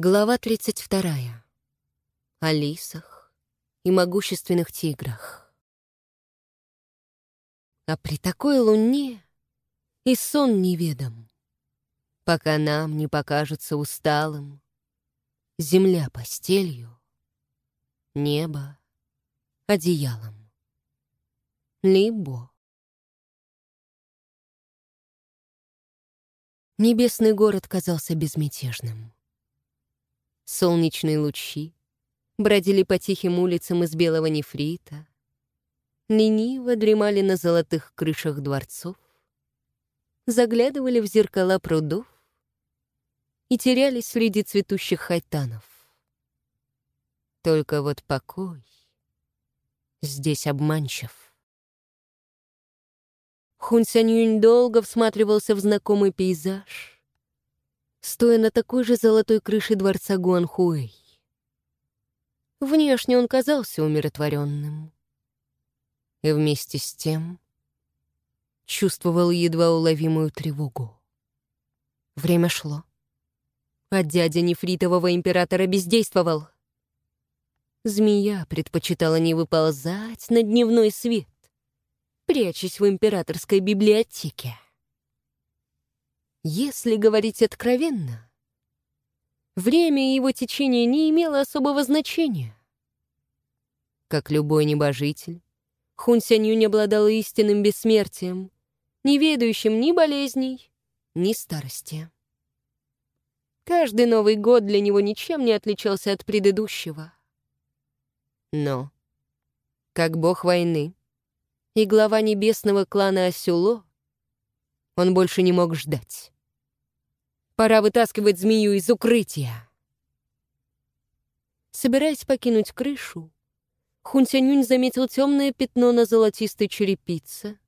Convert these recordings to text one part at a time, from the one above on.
Глава 32. О лисах и могущественных тиграх. А при такой луне и сон неведом, пока нам не покажется усталым земля постелью, небо одеялом. Либо Небесный город казался безмятежным. Солнечные лучи бродили по тихим улицам из белого нефрита, лениво дремали на золотых крышах дворцов, заглядывали в зеркала прудов и терялись среди цветущих хайтанов. Только вот покой здесь обманчив. Хун Сянь долго всматривался в знакомый пейзаж — стоя на такой же золотой крыше дворца Гуанхуэй. Внешне он казался умиротворенным. И вместе с тем чувствовал едва уловимую тревогу. Время шло. А дядя нефритового императора бездействовал. Змея предпочитала не выползать на дневной свет, прячась в императорской библиотеке. Если говорить откровенно, время и его течение не имело особого значения. Как любой небожитель, Хун Сянью обладал истинным бессмертием, не ведающим ни болезней, ни старости. Каждый Новый год для него ничем не отличался от предыдущего. Но, как бог войны и глава небесного клана Асюло, он больше не мог ждать. Пора вытаскивать змею из укрытия. Собираясь покинуть крышу, Хунтянюнь заметил темное пятно на золотистой черепице,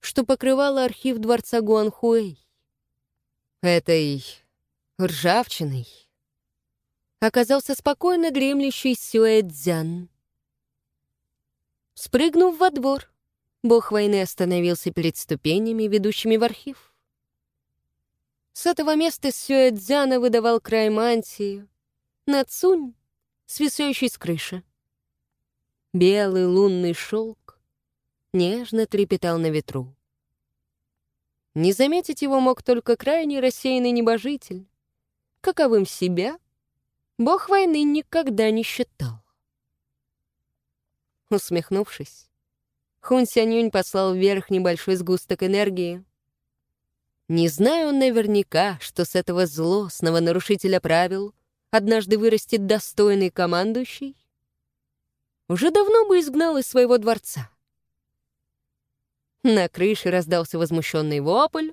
что покрывало архив дворца Гуанхуэй. Этой ржавчиной оказался спокойно дремлющий Сюэцзян. Спрыгнув во двор, бог войны остановился перед ступенями, ведущими в архив. С этого места Сюэцзяна выдавал край мантии, Нацунь, свисающий с крыши. Белый лунный шелк нежно трепетал на ветру. Не заметить его мог только крайне рассеянный небожитель. Каковым себя бог войны никогда не считал. Усмехнувшись, Хун Сянюнь послал вверх небольшой сгусток энергии, не знаю наверняка, что с этого злостного нарушителя правил однажды вырастет достойный командующий. Уже давно бы изгнал из своего дворца. На крыше раздался возмущенный вопль,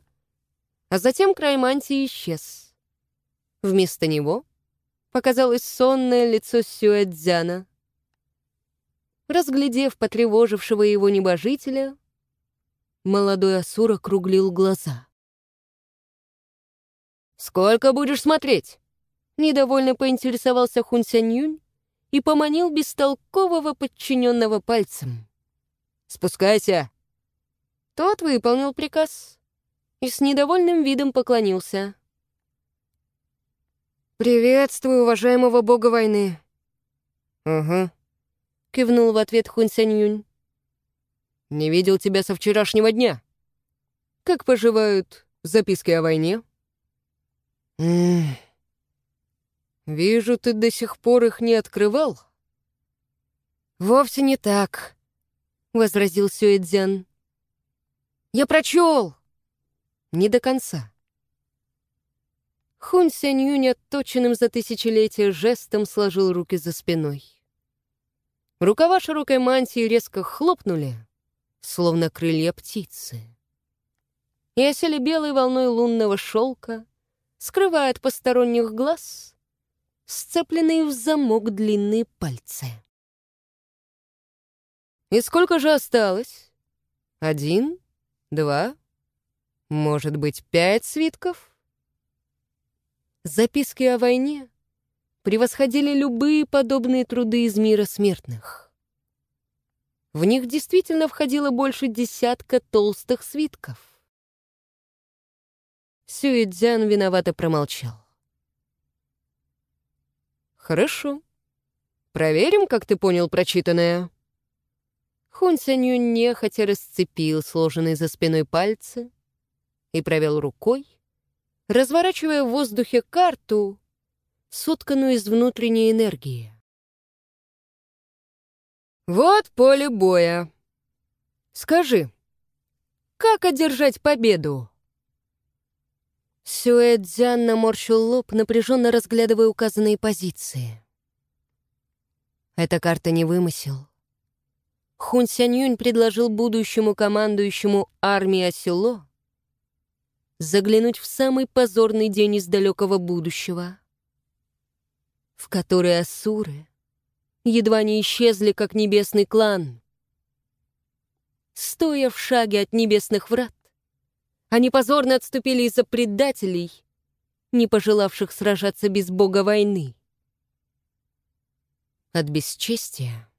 а затем край мантии исчез. Вместо него показалось сонное лицо Сюэцзяна. Разглядев потревожившего его небожителя, молодой Асур округлил глаза — «Сколько будешь смотреть?» Недовольно поинтересовался Хун Сянь и поманил бестолкового подчиненного пальцем. «Спускайся!» Тот выполнил приказ и с недовольным видом поклонился. «Приветствую, уважаемого бога войны!» «Угу», — кивнул в ответ Хун Сянь «Не видел тебя со вчерашнего дня. Как поживают записки о войне?» «Вижу, ты до сих пор их не открывал?» «Вовсе не так», — возразил Сюэцзян. «Я прочел!» «Не до конца». Хун Сянь Юнь отточенным за тысячелетия жестом сложил руки за спиной. Рукава широкой мантии резко хлопнули, словно крылья птицы, и осели белой волной лунного шелка, скрывая от посторонних глаз сцепленные в замок длинные пальцы. «И сколько же осталось? Один? Два? Может быть, пять свитков?» Записки о войне превосходили любые подобные труды из мира смертных. В них действительно входило больше десятка толстых свитков. Сюэцзян виновато промолчал. Хорошо. Проверим, как ты понял прочитанное. Хун Сянью нехотя расцепил сложенные за спиной пальцы и провел рукой, разворачивая в воздухе карту, сотканную из внутренней энергии. «Вот поле боя. Скажи, как одержать победу?» Сюэ Цзян наморщил лоб, напряженно разглядывая указанные позиции. Эта карта не вымысел. Хун Сянь Юнь предложил будущему командующему армии Осело заглянуть в самый позорный день из далекого будущего, в который асуры едва не исчезли, как небесный клан. Стоя в шаге от небесных врат, они позорно отступили из-за предателей, не пожелавших сражаться без бога войны. От бесчестия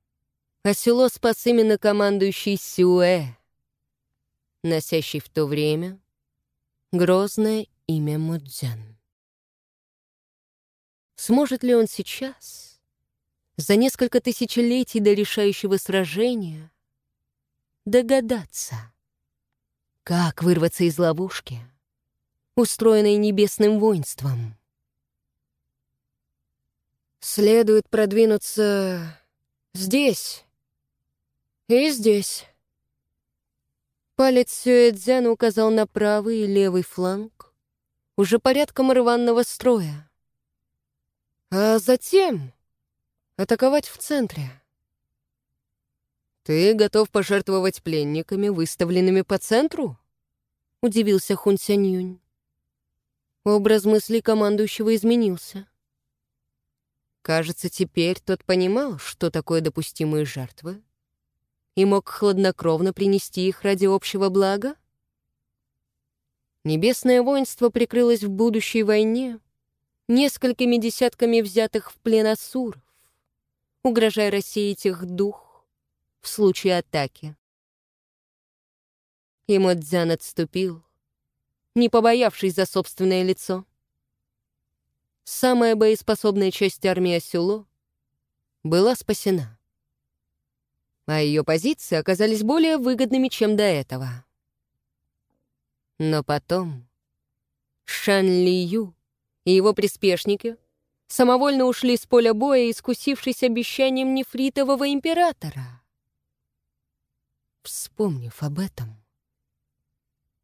а село спас именно командующий Сюэ, носящий в то время грозное имя Мудзян. Сможет ли он сейчас, за несколько тысячелетий до решающего сражения, догадаться, как вырваться из ловушки, устроенной небесным воинством? Следует продвинуться здесь, и здесь. Палец Сюэцзян указал на правый и левый фланг, уже порядком рваного строя. А затем атаковать в центре. «Ты готов пожертвовать пленниками, выставленными по центру?» — удивился Хун Сянь Образ мысли командующего изменился. Кажется, теперь тот понимал, что такое допустимые жертвы, и мог хладнокровно принести их ради общего блага? Небесное воинство прикрылось в будущей войне несколькими десятками взятых в плен асуров, угрожая рассеять их дух в случае атаки. И Модзян отступил, не побоявшись за собственное лицо. Самая боеспособная часть армии Асюло была спасена а ее позиции оказались более выгодными, чем до этого. Но потом Шан Ли Ю и его приспешники самовольно ушли с поля боя, искусившись обещанием нефритового императора. Вспомнив об этом,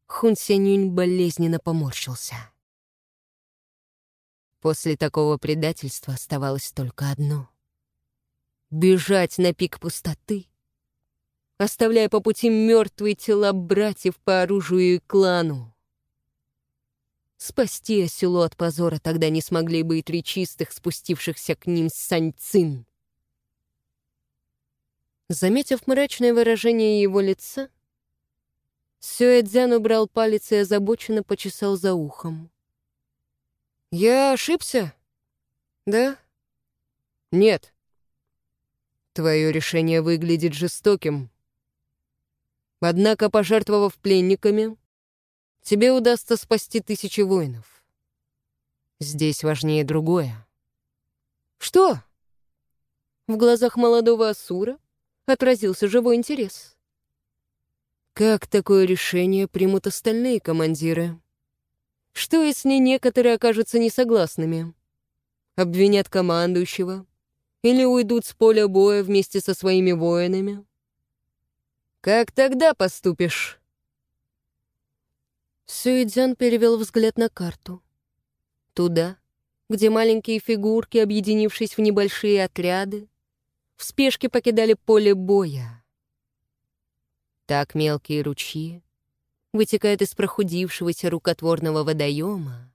Хун Сянюнь болезненно поморщился. После такого предательства оставалось только одно — бежать на пик пустоты оставляя по пути мертвые тела братьев по оружию и клану. Спасти осело от позора тогда не смогли бы и три чистых, спустившихся к ним саньцин. Заметив мрачное выражение его лица, Сюэцзян убрал палец и озабоченно почесал за ухом. «Я ошибся? Да? Нет. Твое решение выглядит жестоким, Однако, пожертвовав пленниками, тебе удастся спасти тысячи воинов. Здесь важнее другое. Что? В глазах молодого Асура отразился живой интерес. Как такое решение примут остальные командиры? Что, если некоторые окажутся несогласными? Обвинят командующего? Или уйдут с поля боя вместе со своими воинами? Как тогда поступишь?» Сюэдзян перевел взгляд на карту. Туда, где маленькие фигурки, объединившись в небольшие отряды, в спешке покидали поле боя. Так мелкие ручьи вытекают из прохудившегося рукотворного водоема,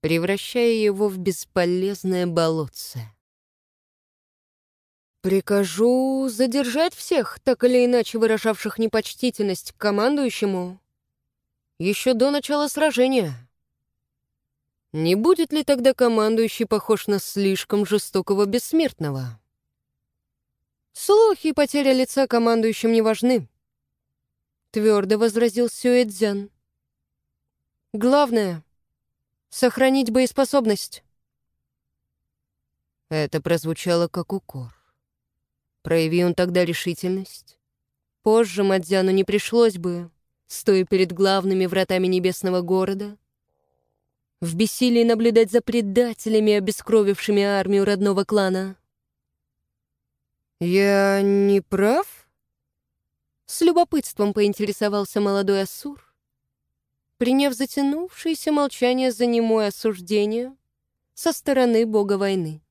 превращая его в бесполезное болотце. Прикажу задержать всех, так или иначе выражавших непочтительность к командующему, еще до начала сражения. Не будет ли тогда командующий похож на слишком жестокого бессмертного? Слухи и потеря лица командующим не важны. Твердо возразил Сюэцзян. Главное — сохранить боеспособность. Это прозвучало как укор. Прояви он тогда решительность. Позже Мадзяну не пришлось бы, стоя перед главными вратами небесного города, в бессилии наблюдать за предателями, обескровившими армию родного клана. «Я не прав?» С любопытством поинтересовался молодой Асур, приняв затянувшееся молчание за немое осуждение со стороны бога войны.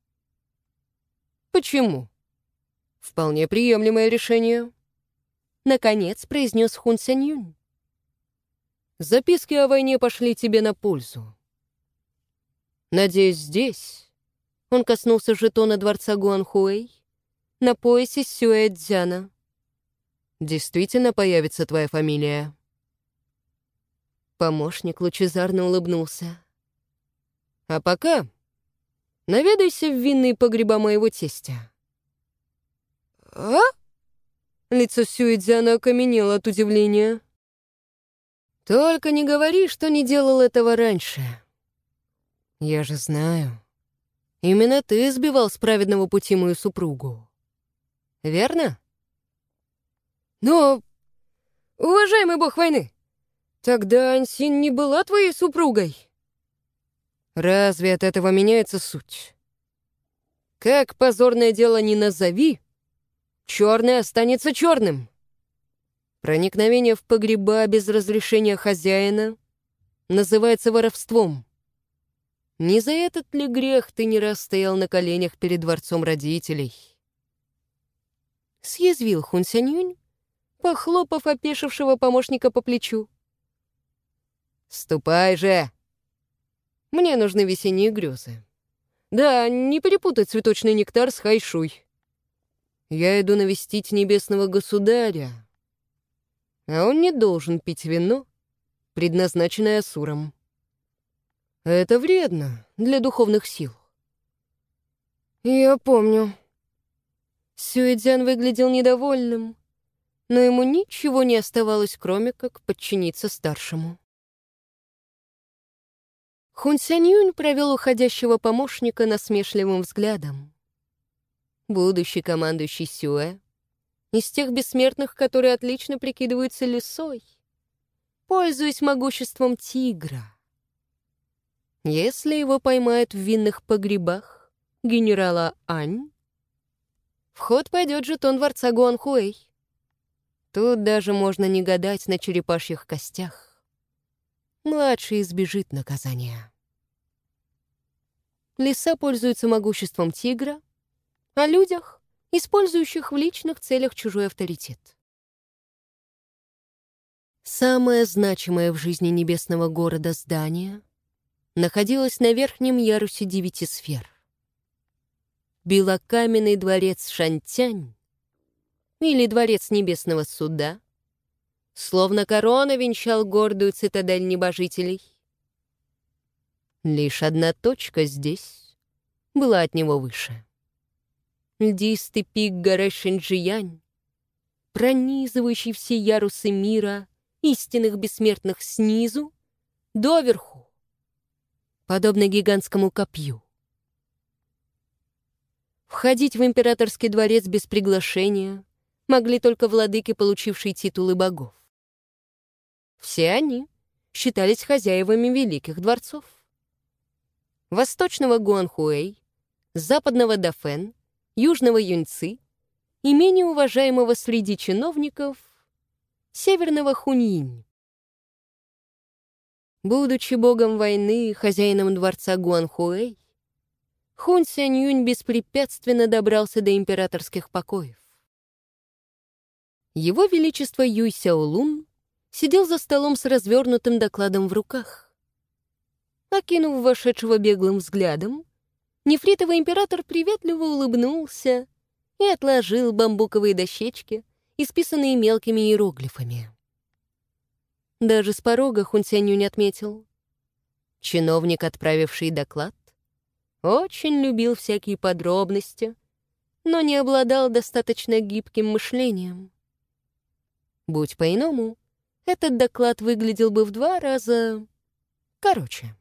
«Почему?» «Вполне приемлемое решение», — наконец произнес Хун Сянь Юнь. «Записки о войне пошли тебе на пользу. Надеюсь, здесь...» Он коснулся жетона дворца Гуанхуэй на поясе Сюэ Цзяна. «Действительно появится твоя фамилия?» Помощник лучезарно улыбнулся. «А пока наведайся в винные погреба моего тестя». «А?» Лицо Сюэдзяна окаменело от удивления. «Только не говори, что не делал этого раньше. Я же знаю. Именно ты сбивал с праведного пути мою супругу. Верно?» «Но, уважаемый бог войны, тогда Ансин не была твоей супругой?» «Разве от этого меняется суть?» «Как позорное дело не назови, черное останется черным. Проникновение в погреба без разрешения хозяина называется воровством. Не за этот ли грех ты не раз стоял на коленях перед дворцом родителей? Съязвил Хун Сянюнь, похлопав опешившего помощника по плечу. «Ступай же! Мне нужны весенние грезы. Да, не перепутай цветочный нектар с хайшуй. Я иду навестить небесного государя, а он не должен пить вино, предназначенное Асуром. Это вредно для духовных сил. Я помню. Сюэдзян выглядел недовольным, но ему ничего не оставалось, кроме как подчиниться старшему. Хун Сянь Юнь провел уходящего помощника насмешливым взглядом будущий командующий Сюэ, из тех бессмертных, которые отлично прикидываются лисой, пользуясь могуществом тигра. Если его поймают в винных погребах генерала Ань, в ход пойдет жетон дворца Гуанхуэй. Тут даже можно не гадать на черепашьих костях. Младший избежит наказания. Лиса пользуется могуществом тигра — о людях, использующих в личных целях чужой авторитет. Самое значимое в жизни небесного города здание находилось на верхнем ярусе девяти сфер. Белокаменный дворец Шантянь или дворец небесного суда словно корона венчал гордую цитадель небожителей. Лишь одна точка здесь была от него выше льдистый пик горы Шэньчжиянь, пронизывающий все ярусы мира, истинных бессмертных снизу, доверху, подобно гигантскому копью. Входить в императорский дворец без приглашения могли только владыки, получившие титулы богов. Все они считались хозяевами великих дворцов. Восточного Гуанхуэй, западного Дафен южного юньцы и менее уважаемого среди чиновников северного хуньинь. Будучи богом войны и хозяином дворца Гуанхуэй, Хун Сянь Юнь беспрепятственно добрался до императорских покоев. Его Величество Юй Сяолун сидел за столом с развернутым докладом в руках. Окинув вошедшего беглым взглядом, Нефритовый император приветливо улыбнулся и отложил бамбуковые дощечки, исписанные мелкими иероглифами. Даже с порога Хунсяню не отметил. Чиновник, отправивший доклад, очень любил всякие подробности, но не обладал достаточно гибким мышлением. Будь по-иному, этот доклад выглядел бы в два раза короче.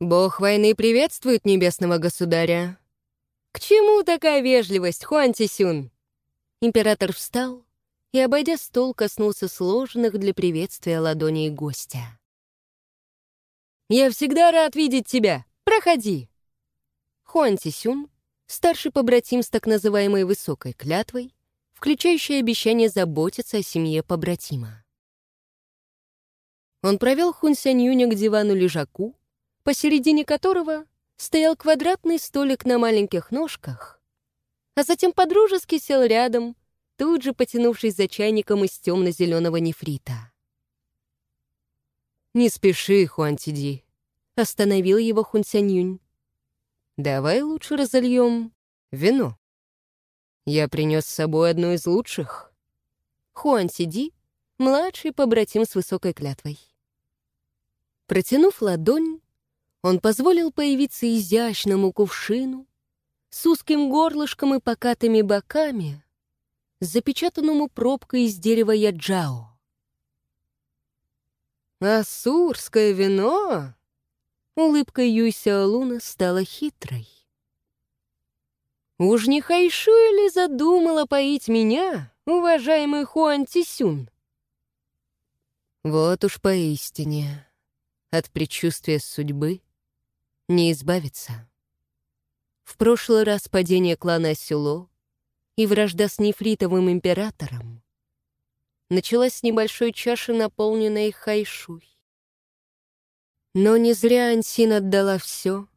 Бог войны приветствует небесного государя. К чему такая вежливость, Хуан Тисюн? Император встал и, обойдя стол, коснулся сложенных для приветствия ладоней гостя. «Я всегда рад видеть тебя! Проходи!» Хуан Тисюн, старший побратим с так называемой высокой клятвой, включающий обещание заботиться о семье побратима. Он провел Хун Сянь Юня к дивану-лежаку, посередине которого стоял квадратный столик на маленьких ножках, а затем подружески сел рядом, тут же потянувшись за чайником из темно-зеленого нефрита. «Не спеши, Хуантиди», — остановил его Хунсянюнь. «Давай лучше разольем вино. Я принес с собой одно из лучших». Хуантиди — младший побратим с высокой клятвой. Протянув ладонь, он позволил появиться изящному кувшину с узким горлышком и покатыми боками, запечатанному пробкой из дерева яджао. «Ассурское вино!» Улыбка Юйся Луна стала хитрой. «Уж не Хайшу ли задумала поить меня, уважаемый Хуан Тисюн?» Вот уж поистине, от предчувствия судьбы не избавиться. В прошлый раз падение клана Сюло и вражда с нефритовым императором началась с небольшой чаши, наполненной хайшуй. Но не зря Ансин отдала все,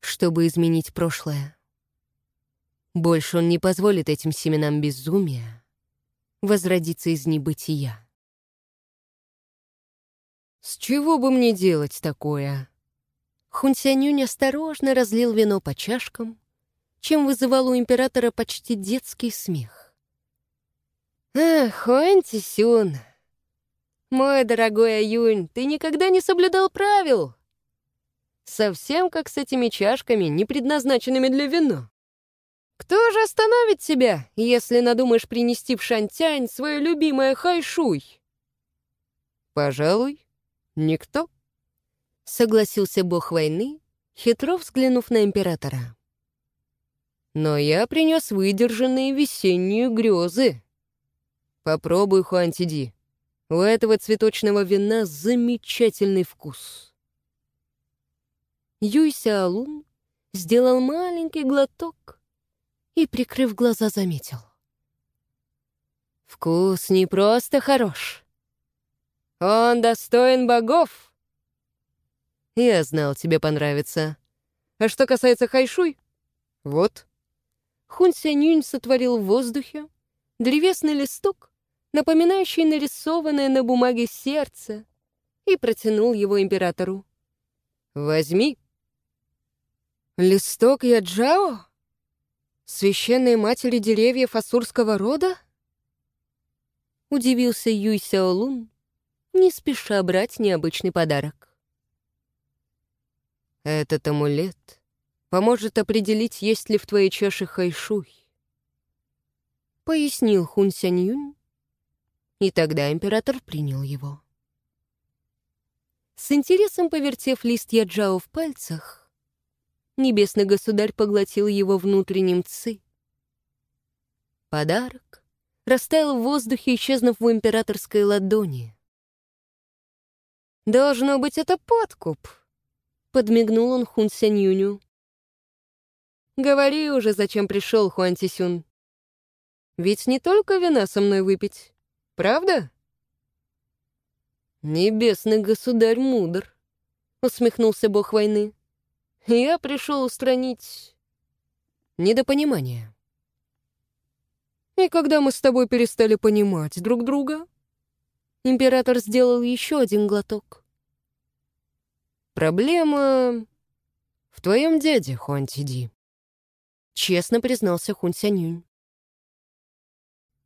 чтобы изменить прошлое. Больше он не позволит этим семенам безумия возродиться из небытия. «С чего бы мне делать такое?» Хунсянюнь осторожно разлил вино по чашкам, чем вызывал у императора почти детский смех. «Эх, Хуантисюн, мой дорогой Аюнь, ты никогда не соблюдал правил. Совсем как с этими чашками, не предназначенными для вина. Кто же остановит тебя, если надумаешь принести в Шантянь свое любимое хайшуй? Пожалуй, никто. — согласился бог войны, хитро взглянув на императора. «Но я принес выдержанные весенние грезы. Попробуй, Хуантиди. У этого цветочного вина замечательный вкус». Юйся Алун сделал маленький глоток и, прикрыв глаза, заметил. «Вкус не просто хорош. Он достоин богов». Я знал, тебе понравится. А что касается хайшуй, вот. Хун Сянюнь сотворил в воздухе древесный листок, напоминающий нарисованное на бумаге сердце, и протянул его императору. «Возьми». «Листок Яджао? Священной матери деревьев асурского рода?» Удивился Юй Сяолун, не спеша брать необычный подарок. Этот амулет поможет определить, есть ли в твоей чаше хайшуй. Пояснил Хун Сянь Юнь, и тогда император принял его. С интересом повертев лист яджао в пальцах, небесный государь поглотил его внутренним ци. Подарок растаял в воздухе, исчезнув в императорской ладони. «Должно быть, это подкуп», Подмигнул он Хун Сянь «Говори уже, зачем пришел, Хуан Тисюн. Ведь не только вина со мной выпить, правда?» «Небесный государь мудр», — усмехнулся бог войны. «Я пришел устранить недопонимание». «И когда мы с тобой перестали понимать друг друга?» Император сделал еще один глоток. «Проблема в твоем дяде, Хуантиди», — честно признался Хун.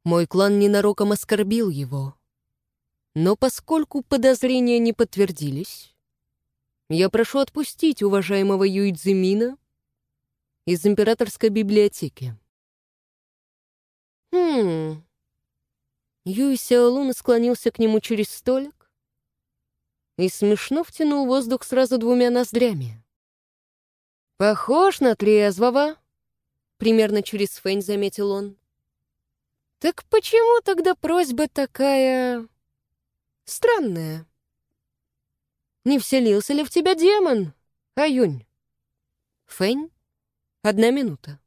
Мой клан ненароком оскорбил его. Но поскольку подозрения не подтвердились, я прошу отпустить уважаемого Юйцзимина из императорской библиотеки. Хм. Юй Сяолун склонился к нему через столик и смешно втянул воздух сразу двумя ноздрями. «Похож на трезвого», — примерно через фэнь заметил он. «Так почему тогда просьба такая... странная? Не вселился ли в тебя демон, Аюнь?» Фэнь? Одна минута.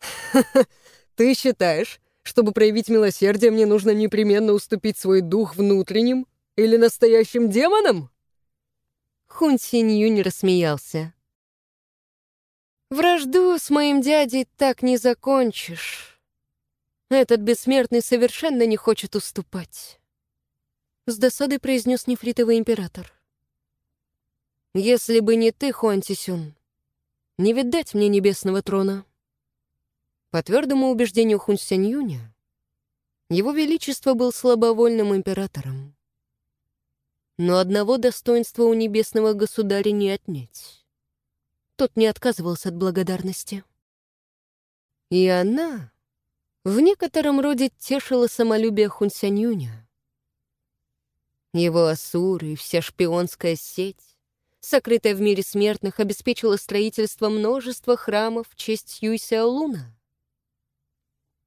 «Ты считаешь, чтобы проявить милосердие, мне нужно непременно уступить свой дух внутренним или настоящим демонам?» Хун Синь Юнь рассмеялся. «Вражду с моим дядей так не закончишь. Этот бессмертный совершенно не хочет уступать», — с досадой произнес нефритовый император. «Если бы не ты, Хуан Тисюн, не видать мне небесного трона». По твердому убеждению Хун Сянь Юня, его Величество был слабовольным императором. Но одного достоинства у небесного государя не отнять. Тот не отказывался от благодарности. И она в некотором роде тешила самолюбие Хун Сянь Юня. Его асуры и вся шпионская сеть, сокрытая в мире смертных, обеспечила строительство множества храмов в честь Юйся Луна.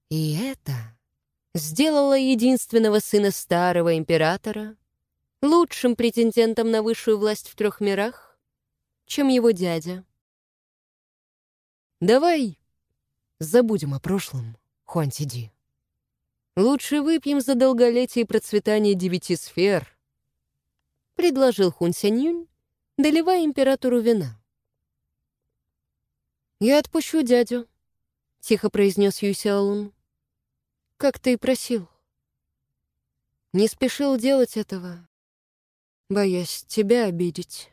И это сделало единственного сына старого императора лучшим претендентом на высшую власть в трех мирах, чем его дядя. «Давай забудем о прошлом, Хуантиди. Лучше выпьем за долголетие и процветание девяти сфер», — предложил Хун Сяньюнь, доливая императору вина. «Я отпущу дядю», — тихо произнес Юсяолун как ты и просил. Не спешил делать этого, боясь тебя обидеть.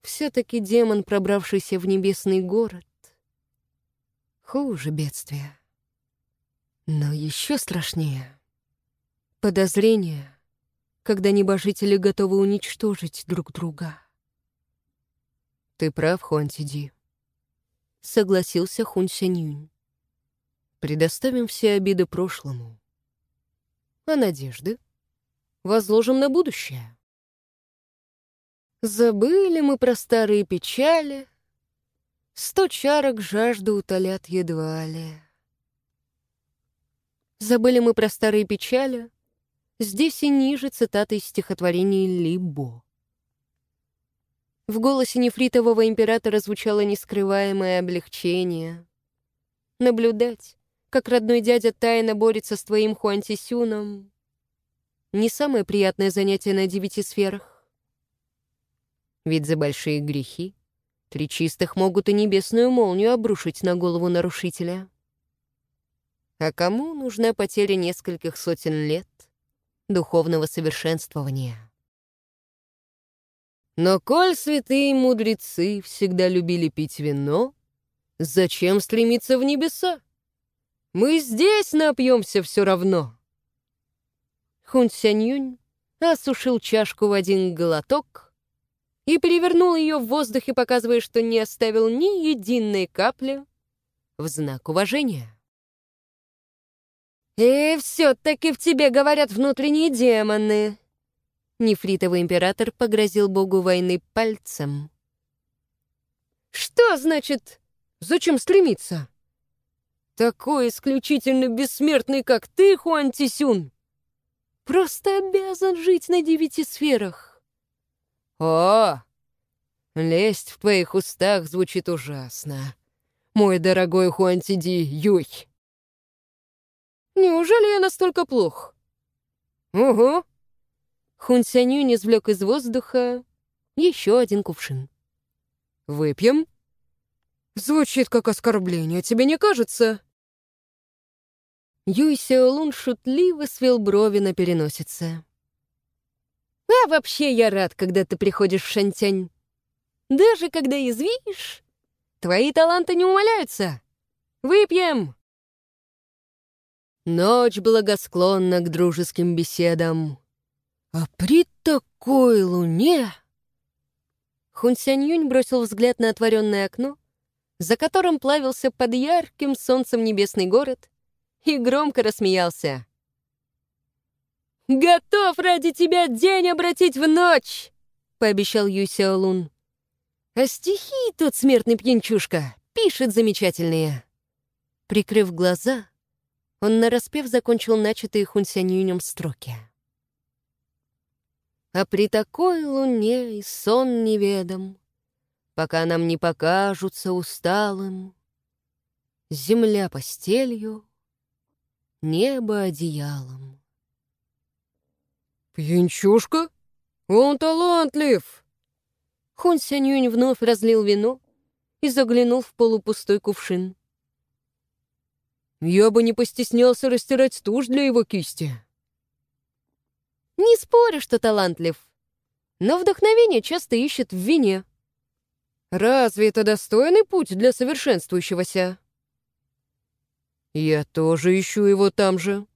Все-таки демон, пробравшийся в небесный город, хуже бедствия. Но еще страшнее — подозрение, когда небожители готовы уничтожить друг друга. Ты прав, Хуантиди. Согласился Хун. Предоставим все обиды прошлому. А надежды возложим на будущее. Забыли мы про старые печали, Сто чарок жажду утолят едва ли. Забыли мы про старые печали, Здесь и ниже цитаты из стихотворений Либо. В голосе нефритового императора звучало нескрываемое облегчение. Наблюдать, как родной дядя тайно борется с твоим Хуантисюном. Не самое приятное занятие на девяти сферах. Ведь за большие грехи три чистых могут и небесную молнию обрушить на голову нарушителя. А кому нужна потеря нескольких сотен лет духовного совершенствования? Но коль святые мудрецы всегда любили пить вино, зачем стремиться в небеса? Мы здесь напьемся все равно. Хун осушил чашку в один глоток и перевернул ее в воздухе, показывая, что не оставил ни единой капли в знак уважения. «И все-таки в тебе говорят внутренние демоны!» Нефритовый император погрозил богу войны пальцем. «Что значит, зачем стремиться?» Такой исключительно бессмертный, как ты, Хуан Тисюн, просто обязан жить на девяти сферах. О, лесть в твоих устах звучит ужасно, мой дорогой Хуан Тиди Юй. Неужели я настолько плох? Угу. Хун Сянюнь извлек из воздуха еще один кувшин. Выпьем? Звучит как оскорбление, тебе не кажется? Юй Сеолун шутливо свел брови на переносице. «А вообще я рад, когда ты приходишь в Шантянь. Даже когда язвишь, твои таланты не умаляются. Выпьем!» Ночь благосклонна к дружеским беседам. А при такой луне... Хун Сянь бросил взгляд на отворенное окно, за которым плавился под ярким солнцем небесный город — и громко рассмеялся. «Готов ради тебя день обратить в ночь!» — пообещал Юсяо Лун. «А стихи тот смертный пьянчушка пишет замечательные». Прикрыв глаза, он нараспев закончил начатые Хунсянюнем строки. «А при такой луне и сон неведом, пока нам не покажутся усталым, земля постелью, небо одеялом». «Пьянчушка? Он талантлив!» Хун вновь разлил вино и заглянул в полупустой кувшин. «Я бы не постеснялся растирать тушь для его кисти». «Не спорю, что талантлив, но вдохновение часто ищет в вине». «Разве это достойный путь для совершенствующегося?» «Я тоже ищу его там же»,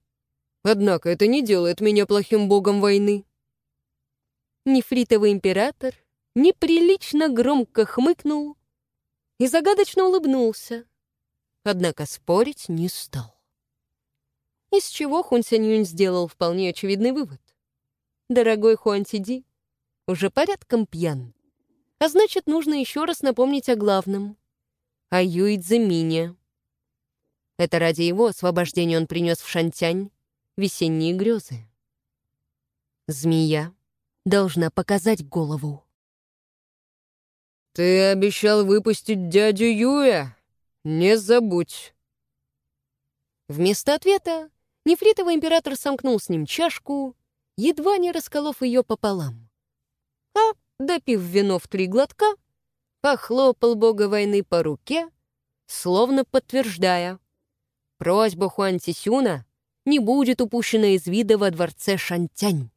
Однако это не делает меня плохим богом войны. Нефритовый император неприлично громко хмыкнул и загадочно улыбнулся, однако спорить не стал. Из чего Хун Сянь сделал вполне очевидный вывод. Дорогой Хуантиди уже порядком пьян, а значит, нужно еще раз напомнить о главном — о Юидземине. Это ради его освобождения он принес в Шантянь весенние грезы. Змея должна показать голову. «Ты обещал выпустить дядю Юя? Не забудь!» Вместо ответа нефритовый император сомкнул с ним чашку, едва не расколов ее пополам. А, допив вино в три глотка, похлопал бога войны по руке, словно подтверждая. Просьба Хуан Тисюна не будет упущена из вида во дворце Шантянь.